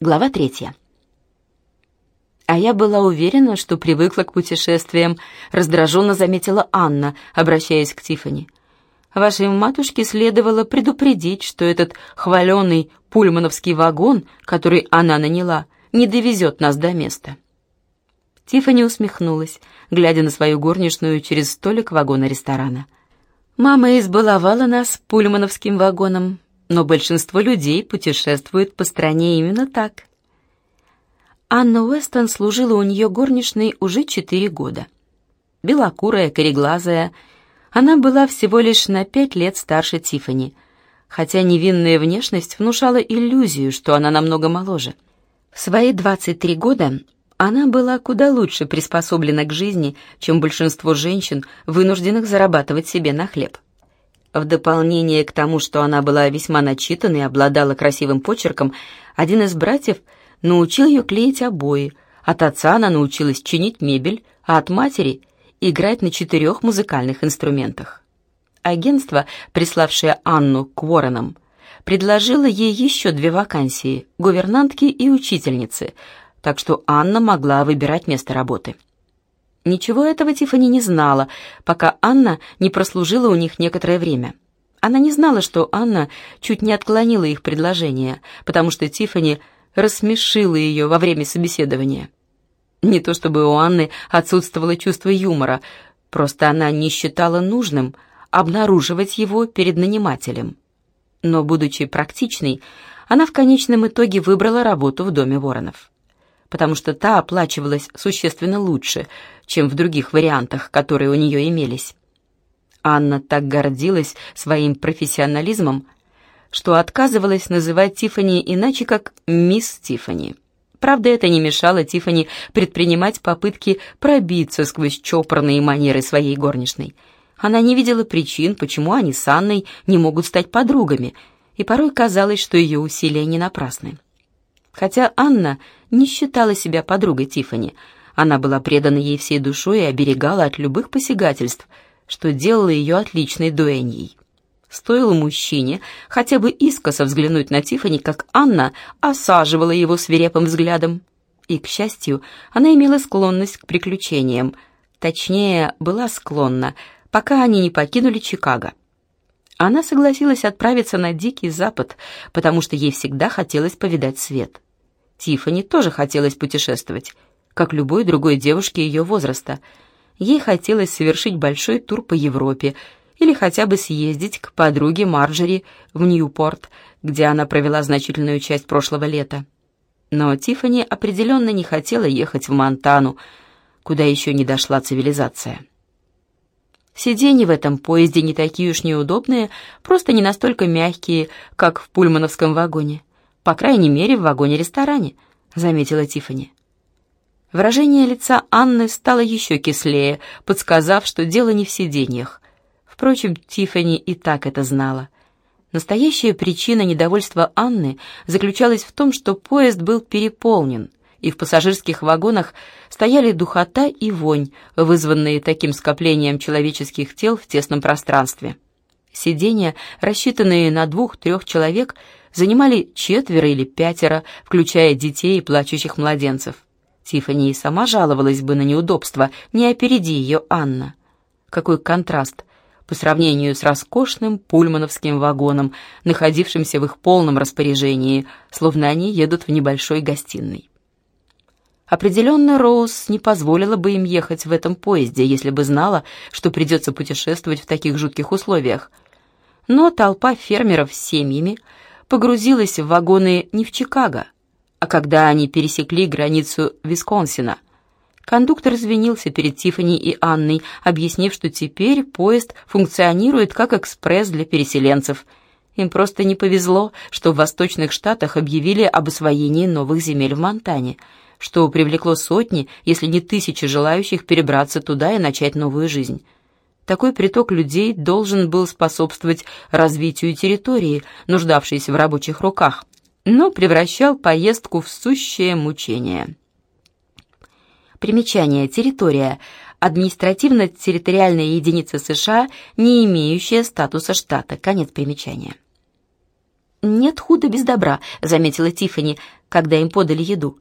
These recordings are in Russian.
Глава третья. А я была уверена, что привыкла к путешествиям, раздраженно заметила Анна, обращаясь к Тифани. Вашей матушке следовало предупредить, что этот хваленый пульмановский вагон, который она наняла, не довезет нас до места. Тифани усмехнулась, глядя на свою горничную через столик вагона ресторана. Мама избаловала нас пульмановским вагоном, но большинство людей путешествуют по стране именно так. Анна Уэстон служила у нее горничной уже четыре года. Белокурая, кореглазая, она была всего лишь на пять лет старше Тифани, хотя невинная внешность внушала иллюзию, что она намного моложе. В свои 23 года она была куда лучше приспособлена к жизни, чем большинство женщин, вынужденных зарабатывать себе на хлеб. В дополнение к тому, что она была весьма начитана и обладала красивым почерком, один из братьев научил ее клеить обои, от отца она научилась чинить мебель, а от матери — играть на четырех музыкальных инструментах. Агентство, приславшее Анну к Уорренам, предложило ей еще две вакансии — гувернантки и учительницы, так что Анна могла выбирать место работы. Ничего этого Тифани не знала, пока Анна не прослужила у них некоторое время. Она не знала, что Анна чуть не отклонила их предложение, потому что Тифани рассмешила ее во время собеседования. Не то чтобы у Анны отсутствовало чувство юмора, просто она не считала нужным обнаруживать его перед нанимателем. Но, будучи практичной, она в конечном итоге выбрала работу в доме Воронов потому что та оплачивалась существенно лучше, чем в других вариантах, которые у нее имелись. Анна так гордилась своим профессионализмом, что отказывалась называть Тифани иначе, как «мисс Тифани». Правда, это не мешало Тифани предпринимать попытки пробиться сквозь чопорные манеры своей горничной. Она не видела причин, почему они с Анной не могут стать подругами, и порой казалось, что ее усилия не напрасны. Хотя Анна не считала себя подругой Тифани, она была предана ей всей душой и оберегала от любых посягательств, что делало ее отличной дуэньей. Стоило мужчине хотя бы искоса взглянуть на Тифани, как Анна осаживала его свирепым взглядом. И, к счастью, она имела склонность к приключениям. Точнее, была склонна, пока они не покинули Чикаго. Она согласилась отправиться на Дикий Запад, потому что ей всегда хотелось повидать свет. Тиффани тоже хотелось путешествовать, как любой другой девушке ее возраста. Ей хотелось совершить большой тур по Европе или хотя бы съездить к подруге Марджери в Ньюпорт, где она провела значительную часть прошлого лета. Но Тиффани определенно не хотела ехать в Монтану, куда еще не дошла цивилизация. Сиденья в этом поезде не такие уж неудобные, просто не настолько мягкие, как в пульмановском вагоне. По крайней мере, в вагоне-ресторане», — заметила Тифани. Выражение лица Анны стало еще кислее, подсказав, что дело не в сиденьях. Впрочем, Тифани и так это знала. Настоящая причина недовольства Анны заключалась в том, что поезд был переполнен, и в пассажирских вагонах стояли духота и вонь, вызванные таким скоплением человеческих тел в тесном пространстве. Сиденья, рассчитанные на двух-трех человек, занимали четверо или пятеро, включая детей и плачущих младенцев. Тиффани и сама жаловалась бы на неудобства, не опереди ее Анна. Какой контраст по сравнению с роскошным пульмановским вагоном, находившимся в их полном распоряжении, словно они едут в небольшой гостиной. Определенно, Роуз не позволила бы им ехать в этом поезде, если бы знала, что придется путешествовать в таких жутких условиях. Но толпа фермеров с семьями погрузилась в вагоны не в Чикаго, а когда они пересекли границу Висконсина. Кондуктор извинился перед Тиффани и Анной, объяснив, что теперь поезд функционирует как экспресс для переселенцев. Им просто не повезло, что в Восточных Штатах объявили об освоении новых земель в Монтане, что привлекло сотни, если не тысячи желающих перебраться туда и начать новую жизнь. Такой приток людей должен был способствовать развитию территории, нуждавшейся в рабочих руках, но превращал поездку в сущее мучение. Примечание. Территория. Административно-территориальная единица США, не имеющая статуса штата. Конец примечания. «Нет худа без добра», — заметила Тиффани, когда им подали еду.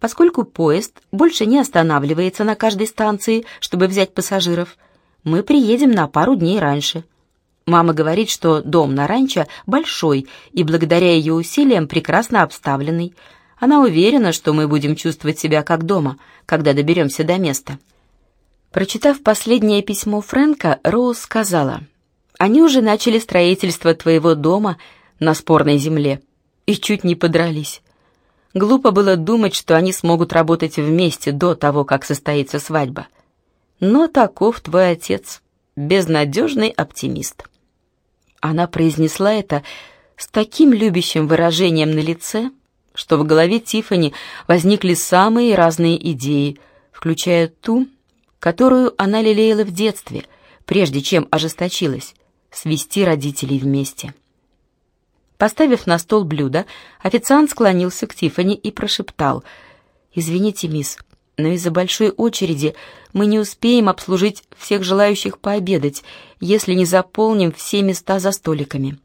Поскольку поезд больше не останавливается на каждой станции, чтобы взять пассажиров, мы приедем на пару дней раньше. Мама говорит, что дом на ранчо большой и благодаря ее усилиям прекрасно обставленный. Она уверена, что мы будем чувствовать себя как дома, когда доберемся до места. Прочитав последнее письмо Фрэнка, Роуз сказала, «Они уже начали строительство твоего дома на спорной земле и чуть не подрались. Глупо было думать, что они смогут работать вместе до того, как состоится свадьба. Но таков твой отец, безнадежный оптимист». Она произнесла это с таким любящим выражением на лице, что в голове Тифани возникли самые разные идеи, включая ту, которую она лелеяла в детстве, прежде чем ожесточилась — свести родителей вместе. Поставив на стол блюдо, официант склонился к Тифани и прошептал «Извините, мисс, но из-за большой очереди мы не успеем обслужить всех желающих пообедать, если не заполним все места за столиками».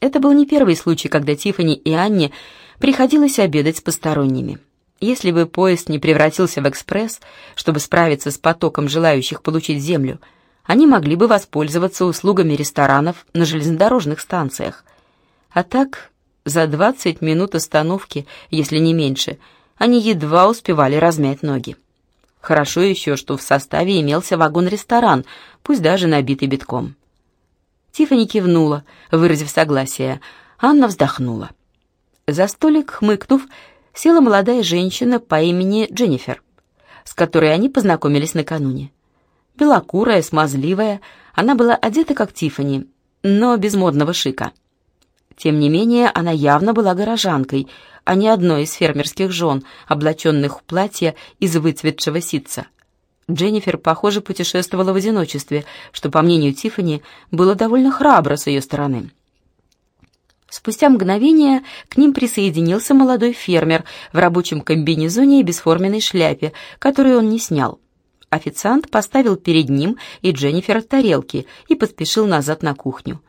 Это был не первый случай, когда Тифани и Анне приходилось обедать с посторонними. Если бы поезд не превратился в экспресс, чтобы справиться с потоком желающих получить землю, они могли бы воспользоваться услугами ресторанов на железнодорожных станциях. А так, за 20 минут остановки, если не меньше – они едва успевали размять ноги. Хорошо еще, что в составе имелся вагон-ресторан, пусть даже набитый битком. Тиффани кивнула, выразив согласие. Анна вздохнула. За столик, хмыкнув, села молодая женщина по имени Дженнифер, с которой они познакомились накануне. Белокурая, смазливая, она была одета как Тиффани, но без модного шика. Тем не менее, она явно была горожанкой, а не одной из фермерских жен, облаченных в платье из выцветшего ситца. Дженнифер, похоже, путешествовала в одиночестве, что, по мнению Тиффани, было довольно храбро с ее стороны. Спустя мгновение к ним присоединился молодой фермер в рабочем комбинезоне и бесформенной шляпе, которую он не снял. Официант поставил перед ним и Дженнифер тарелки и поспешил назад на кухню.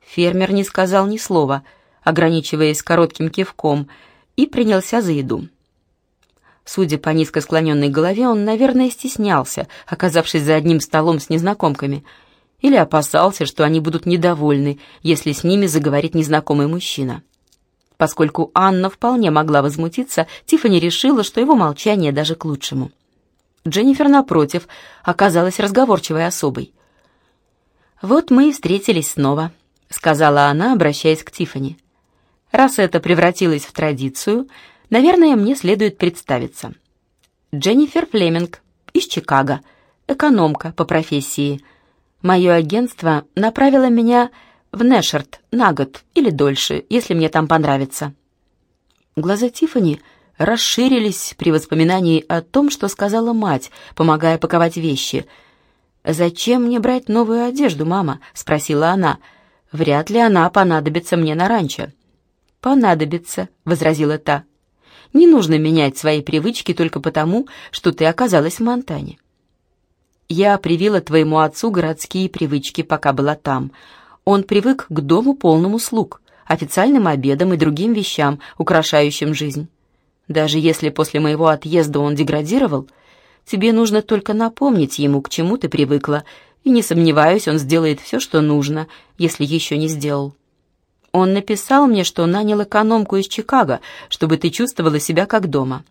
Фермер не сказал ни слова, ограничиваясь коротким кивком, и принялся за еду. Судя по низко склоненной голове, он, наверное, стеснялся, оказавшись за одним столом с незнакомками, или опасался, что они будут недовольны, если с ними заговорит незнакомый мужчина. Поскольку Анна вполне могла возмутиться, Тиффани решила, что его молчание даже к лучшему. Дженнифер, напротив, оказалась разговорчивой особой. «Вот мы и встретились снова», — сказала она, обращаясь к Тиффани. Раз это превратилось в традицию, наверное, мне следует представиться. Дженнифер Флеминг из Чикаго, экономка по профессии. Мое агентство направило меня в Нэшерт на год или дольше, если мне там понравится. Глаза Тифани расширились при воспоминании о том, что сказала мать, помогая паковать вещи. «Зачем мне брать новую одежду, мама?» — спросила она. «Вряд ли она понадобится мне на ранчо». «Понадобится», — возразила та. «Не нужно менять свои привычки только потому, что ты оказалась в Монтане». «Я привила твоему отцу городские привычки, пока была там. Он привык к дому полному слуг, официальным обедам и другим вещам, украшающим жизнь. Даже если после моего отъезда он деградировал, тебе нужно только напомнить ему, к чему ты привыкла, и не сомневаюсь, он сделает все, что нужно, если еще не сделал». Он написал мне, что нанял экономку из Чикаго, чтобы ты чувствовала себя как дома.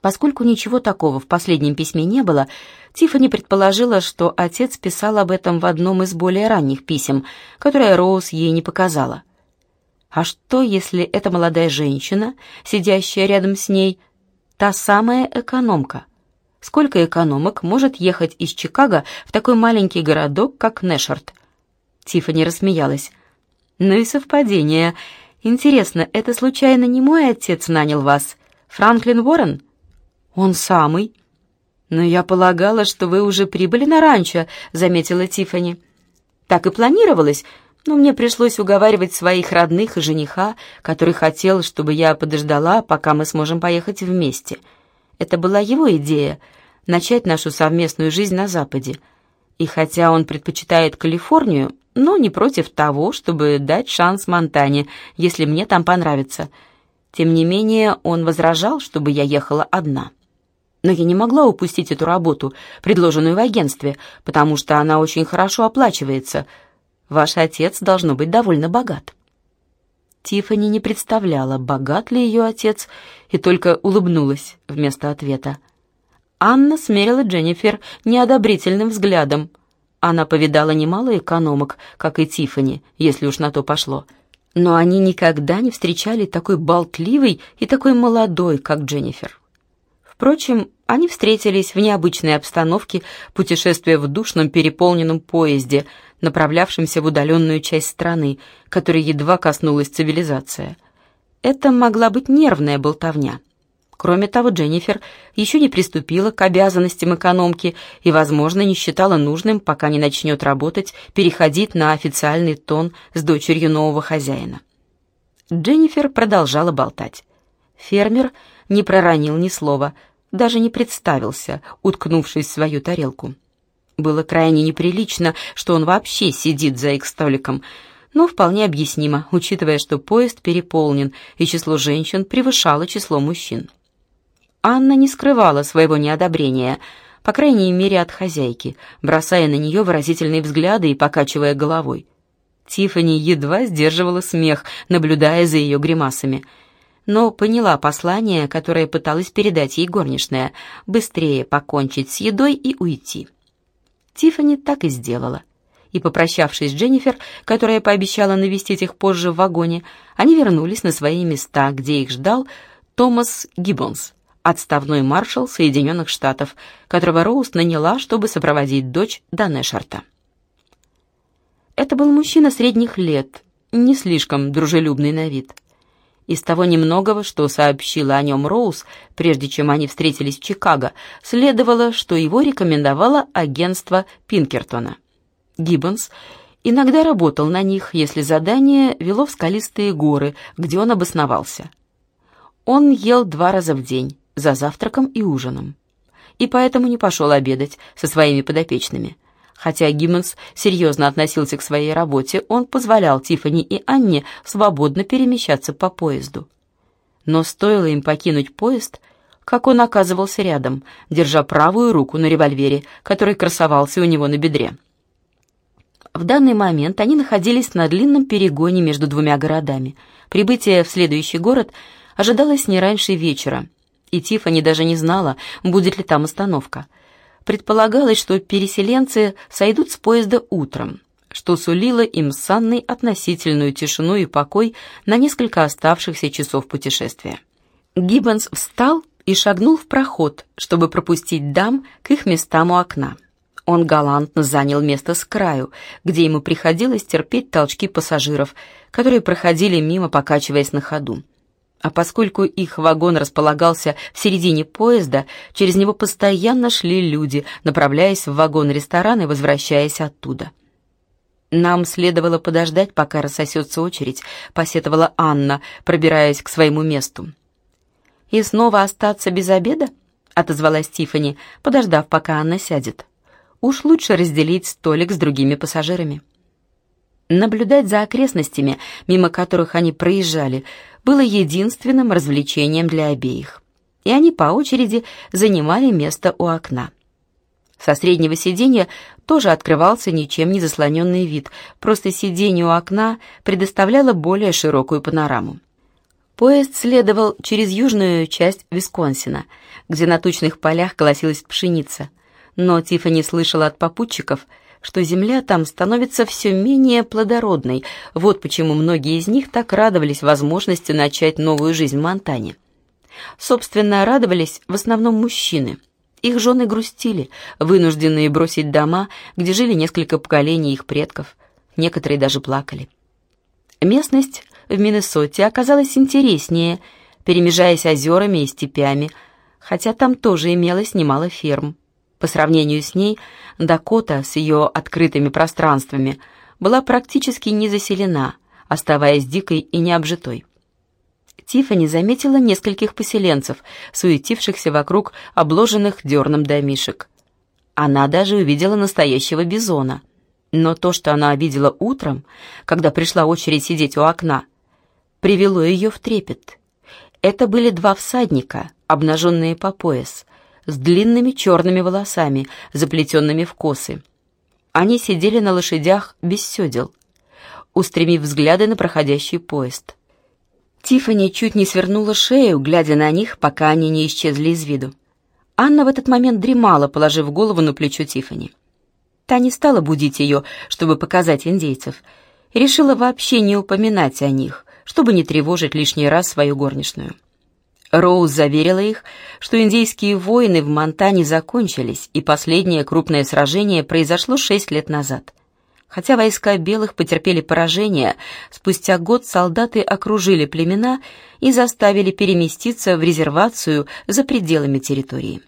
Поскольку ничего такого в последнем письме не было, Тиффани предположила, что отец писал об этом в одном из более ранних писем, которое Роуз ей не показала. А что, если эта молодая женщина, сидящая рядом с ней, та самая экономка? Сколько экономок может ехать из Чикаго в такой маленький городок, как Нэшард? Тиффани рассмеялась. Ну и совпадение. Интересно, это случайно не мой отец нанял вас? Франклин Уоррен? Он самый. Но я полагала, что вы уже прибыли на ранчо, заметила Тифани. Так и планировалось, но мне пришлось уговаривать своих родных и жениха, который хотел, чтобы я подождала, пока мы сможем поехать вместе. Это была его идея — начать нашу совместную жизнь на Западе. И хотя он предпочитает Калифорнию, но не против того, чтобы дать шанс Монтане, если мне там понравится. Тем не менее, он возражал, чтобы я ехала одна. Но я не могла упустить эту работу, предложенную в агентстве, потому что она очень хорошо оплачивается. Ваш отец должно быть довольно богат. Тиффани не представляла, богат ли ее отец, и только улыбнулась вместо ответа. Анна смерила Дженнифер неодобрительным взглядом. Она повидала немало экономок, как и Тиффани, если уж на то пошло. Но они никогда не встречали такой болтливой и такой молодой, как Дженнифер. Впрочем, они встретились в необычной обстановке, путешествуя в душном переполненном поезде, направлявшемся в удаленную часть страны, которой едва коснулась цивилизация. Это могла быть нервная болтовня. Кроме того, Дженнифер еще не приступила к обязанностям экономки и, возможно, не считала нужным, пока не начнет работать, переходить на официальный тон с дочерью нового хозяина. Дженнифер продолжала болтать. Фермер не проронил ни слова, даже не представился, уткнувшись в свою тарелку. Было крайне неприлично, что он вообще сидит за их столиком, но вполне объяснимо, учитывая, что поезд переполнен, и число женщин превышало число мужчин. Анна не скрывала своего неодобрения, по крайней мере от хозяйки, бросая на нее выразительные взгляды и покачивая головой. Тиффани едва сдерживала смех, наблюдая за ее гримасами — но поняла послание, которое пыталась передать ей горничная, быстрее покончить с едой и уйти. Тиффани так и сделала. И, попрощавшись с Дженнифер, которая пообещала навестить их позже в вагоне, они вернулись на свои места, где их ждал Томас Гиббонс, отставной маршал Соединенных Штатов, которого Роуз наняла, чтобы сопроводить дочь до Нэшарта. Это был мужчина средних лет, не слишком дружелюбный на вид. Из того немногого, что сообщила о нем Роуз, прежде чем они встретились в Чикаго, следовало, что его рекомендовало агентство Пинкертона. Гиббонс иногда работал на них, если задание вело в скалистые горы, где он обосновался. Он ел два раза в день, за завтраком и ужином, и поэтому не пошел обедать со своими подопечными – Хотя Гиммонс серьезно относился к своей работе, он позволял Тиффани и Анне свободно перемещаться по поезду. Но стоило им покинуть поезд, как он оказывался рядом, держа правую руку на револьвере, который красовался у него на бедре. В данный момент они находились на длинном перегоне между двумя городами. Прибытие в следующий город ожидалось не раньше вечера, и Тиффани даже не знала, будет ли там остановка — предполагалось, что переселенцы сойдут с поезда утром, что сулило им с Анной относительную тишину и покой на несколько оставшихся часов путешествия. Гиббонс встал и шагнул в проход, чтобы пропустить дам к их местам у окна. Он галантно занял место с краю, где ему приходилось терпеть толчки пассажиров, которые проходили мимо, покачиваясь на ходу. А поскольку их вагон располагался в середине поезда, через него постоянно шли люди, направляясь в вагон-ресторан и возвращаясь оттуда. «Нам следовало подождать, пока рассосется очередь», — посетовала Анна, пробираясь к своему месту. «И снова остаться без обеда?» — отозвалась Тиффани, подождав, пока Анна сядет. «Уж лучше разделить столик с другими пассажирами». Наблюдать за окрестностями, мимо которых они проезжали, было единственным развлечением для обеих. И они по очереди занимали место у окна. Со среднего сиденья тоже открывался ничем не заслоненный вид, просто сиденье у окна предоставляло более широкую панораму. Поезд следовал через южную часть Висконсина, где на тучных полях колосилась пшеница. Но Тиффани слышала от попутчиков – что земля там становится все менее плодородной. Вот почему многие из них так радовались возможности начать новую жизнь в Монтане. Собственно, радовались в основном мужчины. Их жены грустили, вынужденные бросить дома, где жили несколько поколений их предков. Некоторые даже плакали. Местность в Миннесоте оказалась интереснее, перемежаясь озерами и степями, хотя там тоже имелось немало ферм. По сравнению с ней, Дакота с ее открытыми пространствами была практически не заселена, оставаясь дикой и необжитой. Тиффани заметила нескольких поселенцев, суетившихся вокруг обложенных дерном домишек. Она даже увидела настоящего бизона. Но то, что она видела утром, когда пришла очередь сидеть у окна, привело ее в трепет. Это были два всадника, обнаженные по пояс, с длинными черными волосами, заплетенными в косы. Они сидели на лошадях без седел, устремив взгляды на проходящий поезд. Тиффани чуть не свернула шею, глядя на них, пока они не исчезли из виду. Анна в этот момент дремала, положив голову на плечо Тиффани. Та не стала будить ее, чтобы показать индейцев, решила вообще не упоминать о них, чтобы не тревожить лишний раз свою горничную. Роуз заверила их, что индейские войны в Монтане закончились, и последнее крупное сражение произошло шесть лет назад. Хотя войска белых потерпели поражение, спустя год солдаты окружили племена и заставили переместиться в резервацию за пределами территории.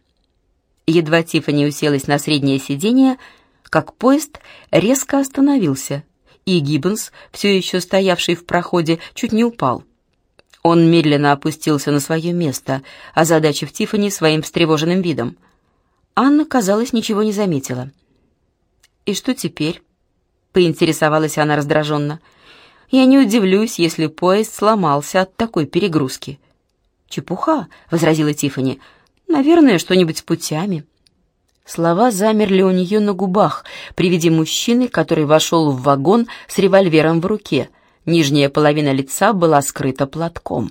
Едва Тиффани уселась на среднее сиденье, как поезд резко остановился, и Гиббонс, все еще стоявший в проходе, чуть не упал. Он медленно опустился на свое место, озадачив Тиффани своим встревоженным видом. Анна, казалось, ничего не заметила. «И что теперь?» — поинтересовалась она раздраженно. «Я не удивлюсь, если поезд сломался от такой перегрузки». «Чепуха», — возразила Тиффани. «Наверное, что-нибудь с путями». Слова замерли у нее на губах при виде мужчины, который вошел в вагон с револьвером в руке — Нижняя половина лица была скрыта платком.